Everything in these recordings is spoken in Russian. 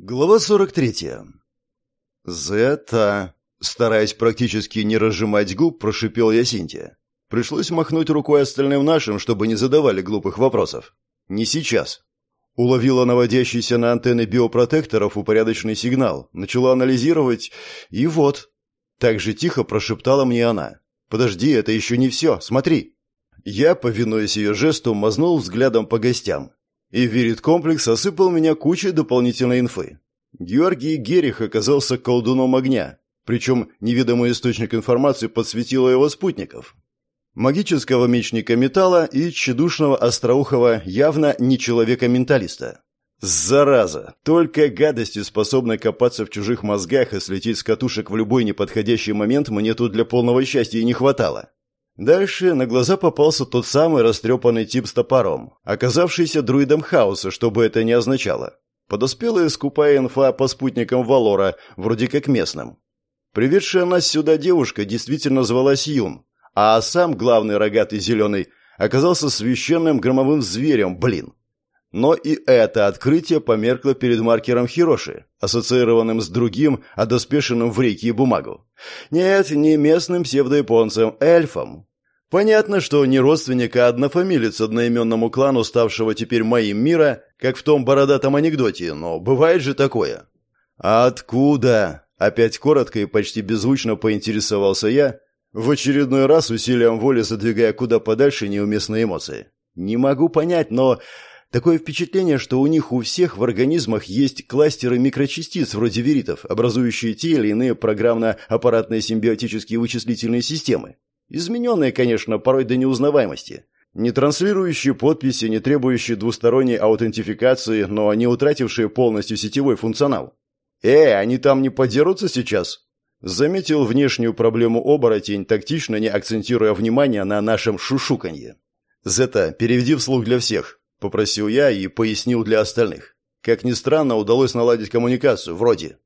Глава 43. «Зета!» Стараясь практически не разжимать губ, прошипел я Синтия. Пришлось махнуть рукой остальным нашим, чтобы не задавали глупых вопросов. «Не сейчас». Уловила наводящийся на антенны биопротекторов упорядоченный сигнал, начала анализировать, и вот. Так же тихо прошептала мне она. «Подожди, это еще не все, смотри». Я, повинуясь ее жесту, мазнул взглядом по гостям. И Вирит-комплекс осыпал меня кучей дополнительной инфы. Георгий Герих оказался колдуном огня, причем неведомый источник информации подсветил его спутников. Магического мечника металла и тщедушного остроухого явно не человека-менталиста. Зараза! Только гадости, способной копаться в чужих мозгах и слететь с катушек в любой неподходящий момент, мне тут для полного счастья и не хватало. Дальше на глаза попался тот самый растрепанный тип с топором, оказавшийся друидом хаоса, что бы это ни означало. Подоспела и скупая инфа по спутникам Валора, вроде как местным. Приведшая нас сюда девушка действительно звалась Юн, а сам главный рогатый зеленый оказался священным громовым зверем, блин. Но и это открытие померкло перед маркером Хироши, ассоциированным с другим, одоспешенным в рейке и бумагу. Нет, не местным псевдояпонцем, эльфом. Понятно, что не родственник, а однофамилец одноименному клану, ставшего теперь моим мира, как в том бородатом анекдоте, но бывает же такое. «А откуда?» Опять коротко и почти беззвучно поинтересовался я, в очередной раз усилием воли задвигая куда подальше неуместные эмоции. «Не могу понять, но Такое впечатление, что у них у всех в организмах есть кластеры микрочастиц вроде веритов, образующие те или иные программно-аппаратные симбиотические вычислительные системы. Измененные, конечно, порой до неузнаваемости. Не транслирующие подписи, не требующие двусторонней аутентификации, но не утратившие полностью сетевой функционал. «Э, они там не подерутся сейчас?» Заметил внешнюю проблему оборотень, тактично не акцентируя внимание на нашем шушуканье. «Зета, переведи вслух для всех. — попросил я и пояснил для остальных. Как ни странно, удалось наладить коммуникацию, вроде.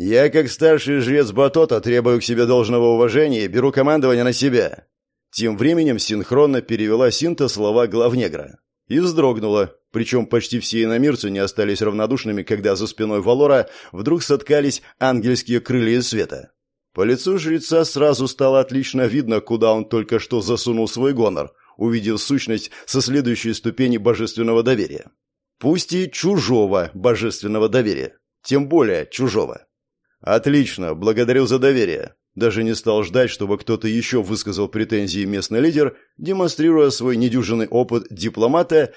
«Я, как старший жрец Батота, требую к себе должного уважения и беру командование на себя». Тем временем синхронно перевела Синта слова главнегра. И вздрогнула, причем почти все иномирцы не остались равнодушными, когда за спиной Валора вдруг соткались ангельские крылья света. По лицу жреца сразу стало отлично видно, куда он только что засунул свой гонор, увидев сущность со следующей ступени божественного доверия. Пусть и чужого божественного доверия. Тем более чужого. Отлично, благодарю за доверие. Даже не стал ждать, чтобы кто-то еще высказал претензии местный лидер, демонстрируя свой недюжинный опыт дипломата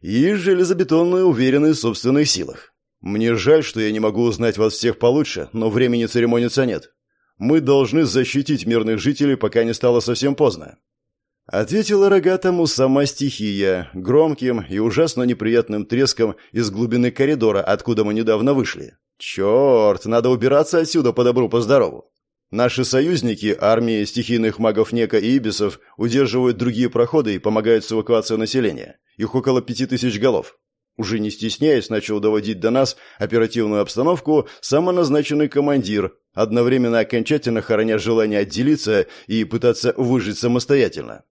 и железобетонную уверенность в собственных силах. Мне жаль, что я не могу узнать вас всех получше, но времени церемониться нет. Мы должны защитить мирных жителей, пока не стало совсем поздно. Ответила рогатому сама стихия, громким и ужасно неприятным треском из глубины коридора, откуда мы недавно вышли. «Черт, надо убираться отсюда по добру, по здорову!» Наши союзники, армии стихийных магов Нека и Ибисов, удерживают другие проходы и помогают с эвакуацией населения. Их около пяти тысяч голов. Уже не стесняясь, начал доводить до нас оперативную обстановку самоназначенный командир, одновременно окончательно хороня желание отделиться и пытаться выжить самостоятельно.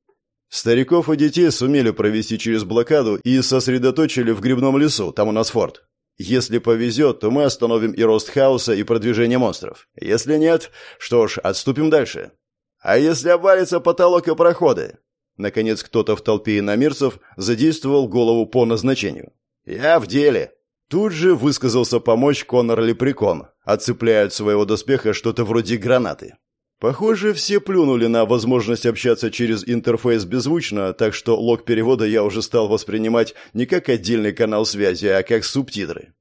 Стариков и детей сумели провести через блокаду и сосредоточили в грибном лесу, там у нас форт. Если повезет, то мы остановим и рост хаоса, и продвижение монстров. Если нет, что ж, отступим дальше. А если обвалится потолок и проходы? Наконец кто-то в толпе иномирцев задействовал голову по назначению. «Я в деле!» Тут же высказался помочь Конор Лепрекон, отцепляя от своего доспеха что-то вроде гранаты. Похоже, все плюнули на возможность общаться через интерфейс беззвучно, так что лог перевода я уже стал воспринимать не как отдельный канал связи, а как субтитры.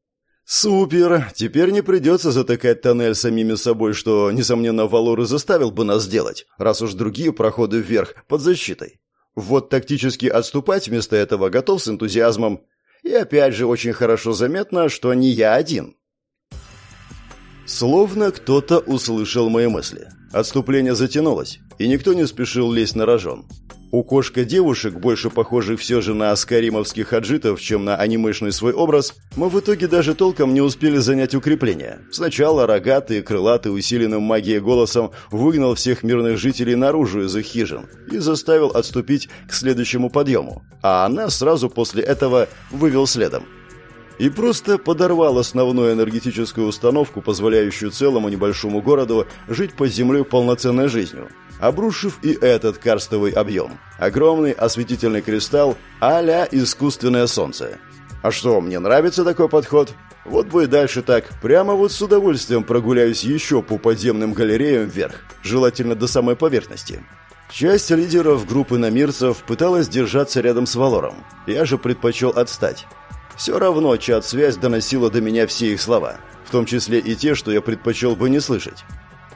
Супер! Теперь не придется затыкать тоннель самими собой, что, несомненно, Валор заставил бы нас сделать, раз уж другие проходы вверх под защитой. Вот тактически отступать вместо этого готов с энтузиазмом. И опять же очень хорошо заметно, что не я один. Словно кто-то услышал мои мысли. Отступление затянулось, и никто не спешил лезть на рожон. У кошка девушек, больше похожих все же на аскаримовских хаджитов, чем на анимешный свой образ, мы в итоге даже толком не успели занять укрепление. Сначала рогатый, крылатый, усиленным магией голосом выгнал всех мирных жителей наружу из их хижин и заставил отступить к следующему подъему, а она сразу после этого вывел следом. И просто подорвал основную энергетическую установку, позволяющую целому небольшому городу жить под землей полноценной жизнью, обрушив и этот карстовый объем. Огромный осветительный кристалл а-ля искусственное солнце. А что, мне нравится такой подход? Вот бы и дальше так. Прямо вот с удовольствием прогуляюсь еще по подземным галереям вверх, желательно до самой поверхности. Часть лидеров группы намирцев пыталась держаться рядом с Валором. Я же предпочел отстать. Все равно чат-связь доносила до меня все их слова, в том числе и те, что я предпочел бы не слышать.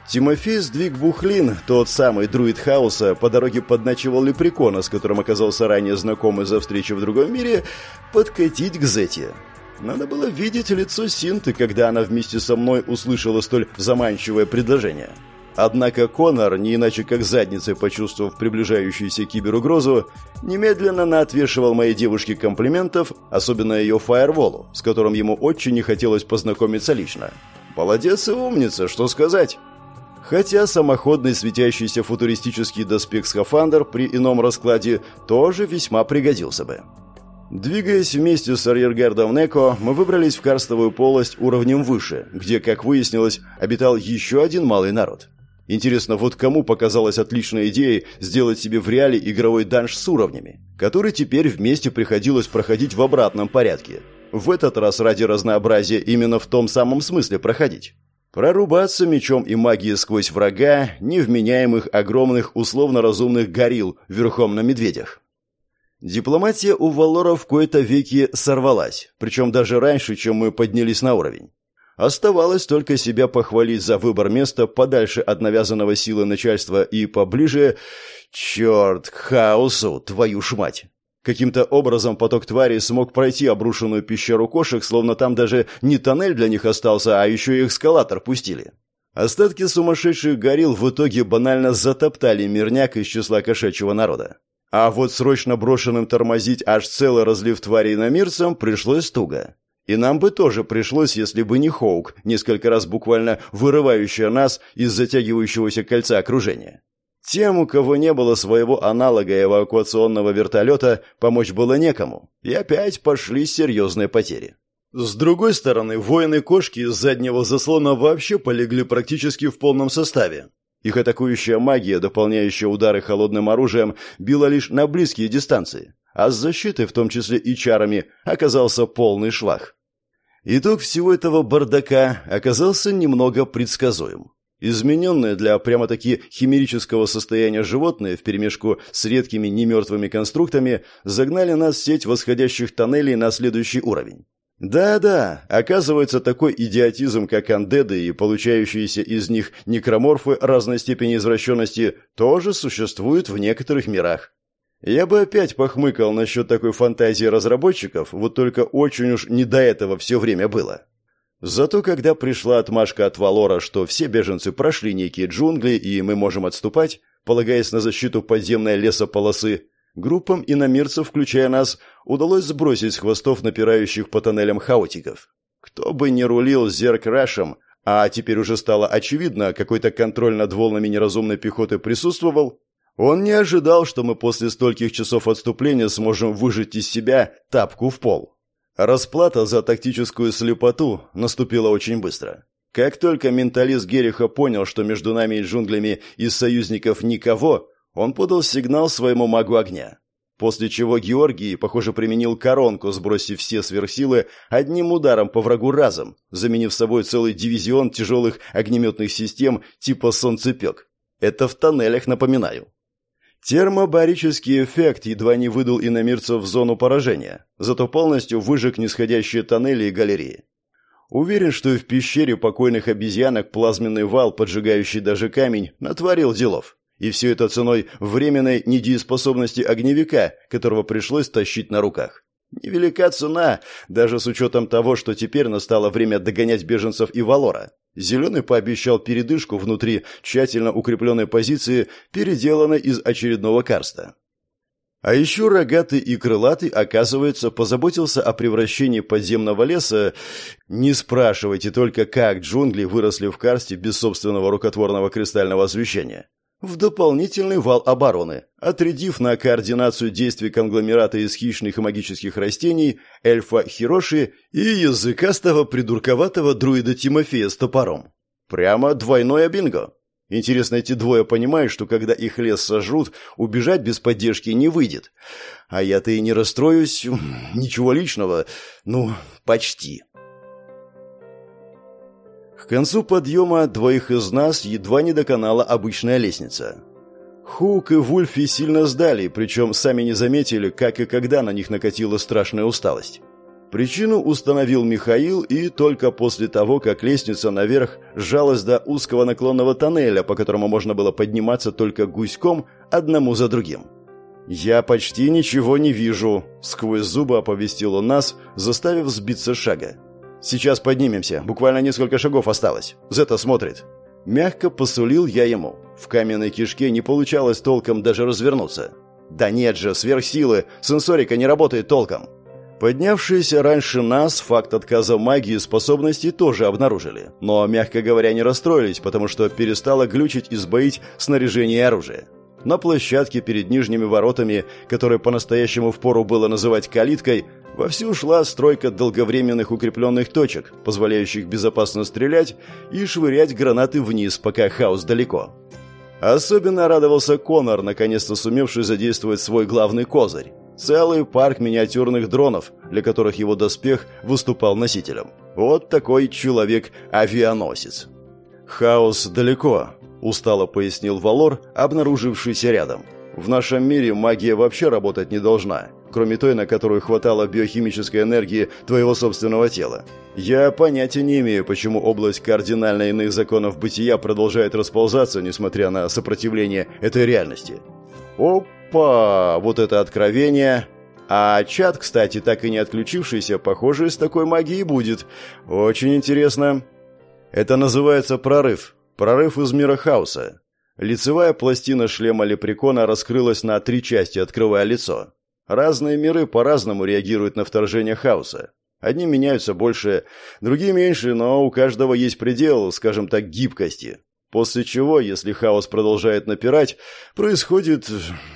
Тимофей сдвиг Бухлин, тот самый друид хаоса, по дороге подначивал лепрекона, с которым оказался ранее знаком из-за встречи в другом мире, подкатить к Зете. Надо было видеть лицо Синты, когда она вместе со мной услышала столь заманчивое предложение. Однако Конор, не иначе как задницей почувствовав приближающуюся киберугрозу, немедленно наотвешивал моей девушке комплиментов, особенно ее фаерволу, с которым ему очень не хотелось познакомиться лично. Молодец и умница, что сказать. Хотя самоходный светящийся футуристический доспех-скафандр при ином раскладе тоже весьма пригодился бы. Двигаясь вместе с арьергардом Неко, мы выбрались в карстовую полость уровнем выше, где, как выяснилось, обитал еще один малый народ. Интересно, вот кому показалась отличной идеей сделать себе в реале игровой данж с уровнями, который теперь вместе приходилось проходить в обратном порядке. В этот раз ради разнообразия именно в том самом смысле проходить. Прорубаться мечом и магией сквозь врага, невменяемых огромных условно-разумных горилл верхом на медведях. Дипломатия у Валора в кои-то веки сорвалась, причем даже раньше, чем мы поднялись на уровень. Оставалось только себя похвалить за выбор места подальше от навязанного силы начальства и поближе... Черт, к хаосу, твою ж мать! Каким-то образом поток тварей смог пройти обрушенную пещеру кошек, словно там даже не тоннель для них остался, а еще и эскалатор пустили. Остатки сумасшедших горил в итоге банально затоптали мирняк из числа кошачьего народа. А вот срочно брошенным тормозить аж целый разлив тварей на мирцам пришлось туго. И нам бы тоже пришлось, если бы не Хоук, несколько раз буквально вырывающая нас из затягивающегося кольца окружения. Тем, у кого не было своего аналога эвакуационного вертолета, помочь было некому. И опять пошли серьезные потери. С другой стороны, воины-кошки из заднего заслона вообще полегли практически в полном составе. Их атакующая магия, дополняющая удары холодным оружием, била лишь на близкие дистанции, а с защитой, в том числе и чарами, оказался полный швах. Итог всего этого бардака оказался немного предсказуем. Измененные для прямо-таки химерического состояния животные вперемешку с редкими немертвыми конструктами загнали нас в сеть восходящих тоннелей на следующий уровень. Да-да, оказывается, такой идиотизм, как андеды и получающиеся из них некроморфы разной степени извращенности, тоже существуют в некоторых мирах. Я бы опять похмыкал насчет такой фантазии разработчиков, вот только очень уж не до этого все время было. Зато когда пришла отмашка от Валора, что все беженцы прошли некие джунгли и мы можем отступать, полагаясь на защиту подземной лесополосы, группам иномирцев, включая нас, удалось сбросить с хвостов напирающих по тоннелям хаотиков. Кто бы ни рулил Зеркрашем, а теперь уже стало очевидно, какой-то контроль над волнами неразумной пехоты присутствовал, он не ожидал, что мы после стольких часов отступления сможем выжать из себя тапку в пол. Расплата за тактическую слепоту наступила очень быстро. Как только менталист Гериха понял, что между нами и джунглями из союзников никого, он подал сигнал своему магу огня. После чего Георгий, похоже, применил коронку, сбросив все сверхсилы одним ударом по врагу разом, заменив собой целый дивизион тяжелых огнеметных систем типа «Солнцепек». Это в тоннелях, напоминаю. Термобарический эффект едва не выдал иномирцев в зону поражения, зато полностью выжег нисходящие тоннели и галереи. Уверен, что и в пещере покойных обезьянок плазменный вал, поджигающий даже камень, натворил делов. И все это ценой временной недееспособности огневика, которого пришлось тащить на руках. Невелика цена, даже с учетом того, что теперь настало время догонять беженцев и Валора. Зеленый пообещал передышку внутри тщательно укрепленной позиции, переделанной из очередного карста. А еще рогатый и крылатый, оказывается, позаботился о превращении подземного леса. Не спрашивайте только, как джунгли выросли в карсте без собственного рукотворного кристального освещения. В дополнительный вал обороны, отрядив на координацию действий конгломерата из хищных и магических растений эльфа Хироши и языкастого придурковатого друида Тимофея с топором. Прямо двойное бинго. Интересно, эти двое понимают, что когда их лес сожрут, убежать без поддержки не выйдет. А я-то и не расстроюсь. Ничего личного. Ну, почти. К концу подъема двоих из нас едва не доконала обычная лестница. Хук и Вульфи сильно сдали, причем сами не заметили, как и когда на них накатила страшная усталость. Причину установил Михаил и только после того, как лестница наверх сжалась до узкого наклонного тоннеля, по которому можно было подниматься только гуськом одному за другим. «Я почти ничего не вижу», — сквозь зубы оповестил он нас, заставив сбиться шага. «Сейчас поднимемся, буквально несколько шагов осталось. Зета смотрит». Мягко посулил я ему. В каменной кишке не получалось толком даже развернуться. Да нет же, сверхсилы, сенсорика не работает толком. Поднявшиеся раньше нас факт отказа магии способностей тоже обнаружили, но, мягко говоря, не расстроились, потому что перестало глючить и сбоить снаряжение и оружие. На площадке перед нижними воротами, которые по-настоящему впору было называть калиткой, Вовсю шла стройка долговременных укрепленных точек, позволяющих безопасно стрелять и швырять гранаты вниз, пока хаос далеко. Особенно радовался Конор, наконец-то сумевший задействовать свой главный козырь. Целый парк миниатюрных дронов, для которых его доспех выступал носителем. Вот такой человек-авианосец. «Хаос далеко», — устало пояснил Валор, обнаружившийся рядом. «В нашем мире магия вообще работать не должна кроме той, на которую хватало биохимической энергии твоего собственного тела. Я понятия не имею, почему область кардинально иных законов бытия продолжает расползаться, несмотря на сопротивление этой реальности. Опа! Вот это откровение! А чат, кстати, так и не отключившийся, похоже, с такой магией будет. Очень интересно. Это называется прорыв. Прорыв из мира хаоса. Лицевая пластина шлема лепрекона раскрылась на три части, открывая лицо. Разные миры по-разному реагируют на вторжение хаоса. Одни меняются больше, другие меньше, но у каждого есть предел, скажем так, гибкости. После чего, если хаос продолжает напирать, происходит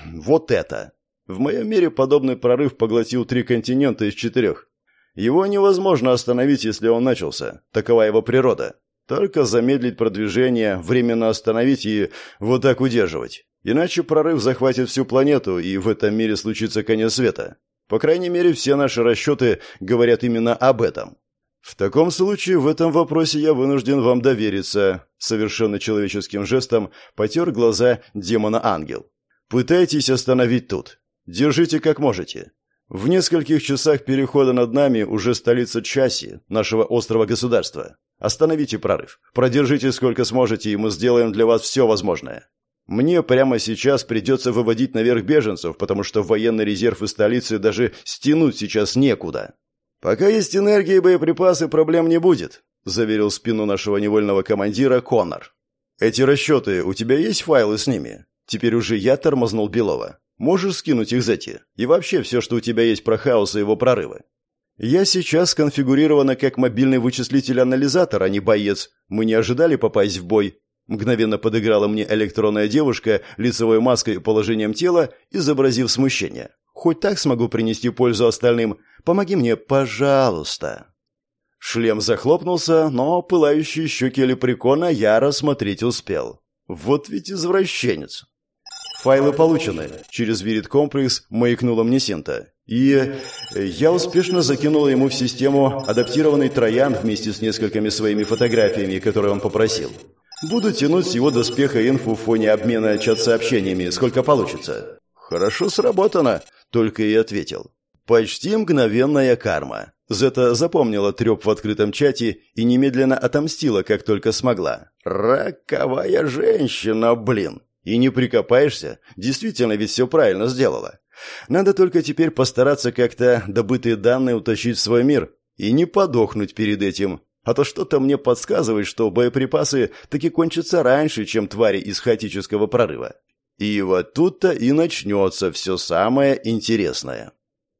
вот это. В моем мире подобный прорыв поглотил три континента из четырех. Его невозможно остановить, если он начался. Такова его природа. Только замедлить продвижение, временно остановить и вот так удерживать. Иначе прорыв захватит всю планету, и в этом мире случится конец света. По крайней мере, все наши расчеты говорят именно об этом. В таком случае в этом вопросе я вынужден вам довериться. Совершенно человеческим жестом потер глаза демона-ангел. Пытайтесь остановить тут. Держите как можете. В нескольких часах перехода над нами уже столица Часи, нашего острова государства. Остановите прорыв. Продержите сколько сможете, и мы сделаем для вас все возможное. Мне прямо сейчас придется выводить наверх беженцев, потому что военный резерв из столицы даже стянуть сейчас некуда. Пока есть энергия и боеприпасы, проблем не будет, заверил спину нашего невольного командира Коннор. Эти расчеты, у тебя есть файлы с ними? Теперь уже я тормознул Белова. Можешь скинуть их зати? И вообще все, что у тебя есть про хаос и его прорывы. Я сейчас сконфигурирована как мобильный вычислитель-анализатор, а не боец. Мы не ожидали попасть в бой, Мгновенно подыграла мне электронная девушка лицевой маской и положением тела, изобразив смущение. «Хоть так смогу принести пользу остальным. Помоги мне, пожалуйста». Шлем захлопнулся, но пылающие щеки лепрекона я рассмотреть успел. Вот ведь извращенец. Файлы получены. Через Вирит комплекс маякнула мне Синта. И я успешно закинула ему в систему адаптированный троян вместе с несколькими своими фотографиями, которые он попросил. Буду тянуть с его доспеха инфу в фоне обмена чат-сообщениями, сколько получится. Хорошо сработано, только и ответил. Почти мгновенная карма. Зета запомнила треп в открытом чате и немедленно отомстила, как только смогла. Раковая женщина, блин. И не прикопаешься, действительно ведь все правильно сделала. Надо только теперь постараться как-то добытые данные утащить в свой мир и не подохнуть перед этим. А то что-то мне подсказывает, что боеприпасы таки кончатся раньше, чем твари из хаотического прорыва. И вот тут-то и начнется все самое интересное.